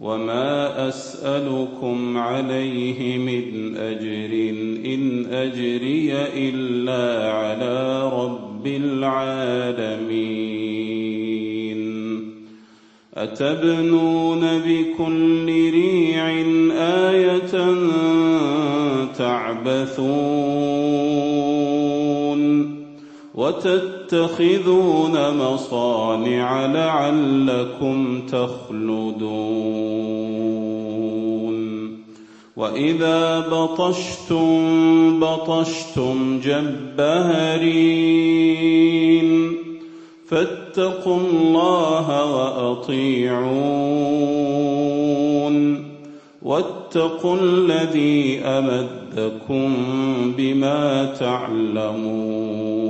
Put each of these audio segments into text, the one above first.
وما أسألكم عليه من أجر إن أجري إلا على رب العالمين أتبنون بكل ريع آية تعبثون وتتخذون مصانع لعلكم تخلدون. وإذا بطشتم بطشتم جبارين فاتقوا الله وأطيعون. واتقوا الذي أمدكم بما تعلمون.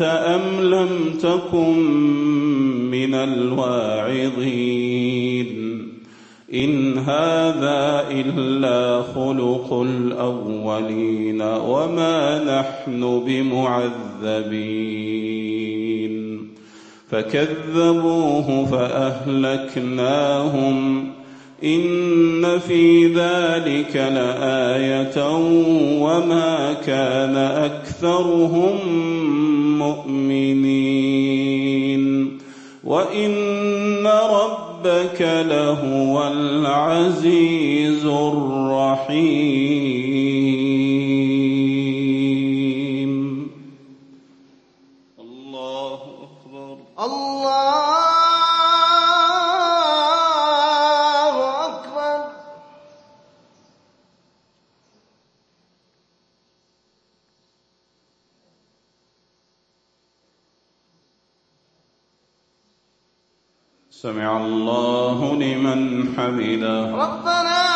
أوعظت أم لم تكن من الواعظين إن هذا إلا خلق الأولين وما نحن بمعذبين فكذبوه فأهلكناهم إن في ذلك لآية وما كان أكثرهم مؤمنين. وإن ربك لهو العزيز الرحيم. الله أكبر. الله لمن حمده. ربنا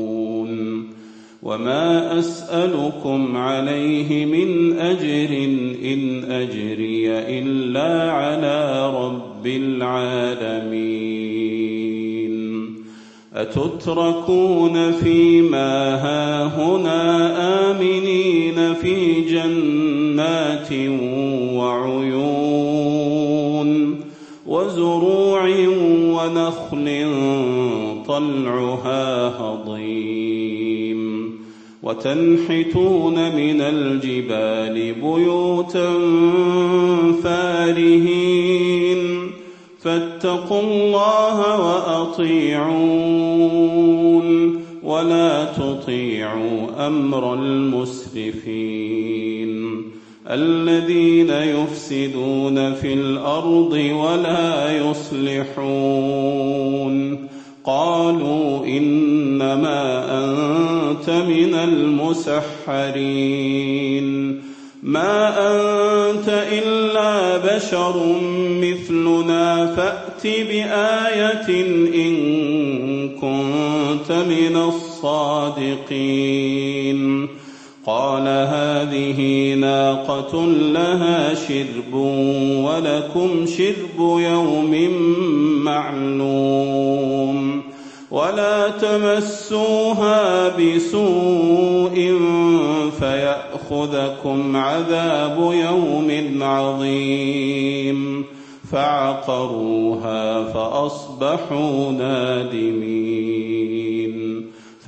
وما أسألكم عليه من أجر إن أجري إلا على رب العالمين أتتركون فيما هاهنا آمنين في جنات وعيون وزروع ونخل طلعها هضيم وتنحتون من الجبال بيوتا فارهين. فاتقوا الله وأطيعون. ولا تطيعوا أمر المسرفين. الذين يفسدون في الأرض ولا يصلحون. قالوا إنما أنت من المسحرين. ما أنت إلا بشر مثلنا فأت بآية إن كنت من الصادقين. قال هذه ناقة لها شرب ولكم شرب يوم معلوم ولا تمسوها بسوء فيأخذكم عذاب يوم عظيم فعقروها فأصبحوا نادمين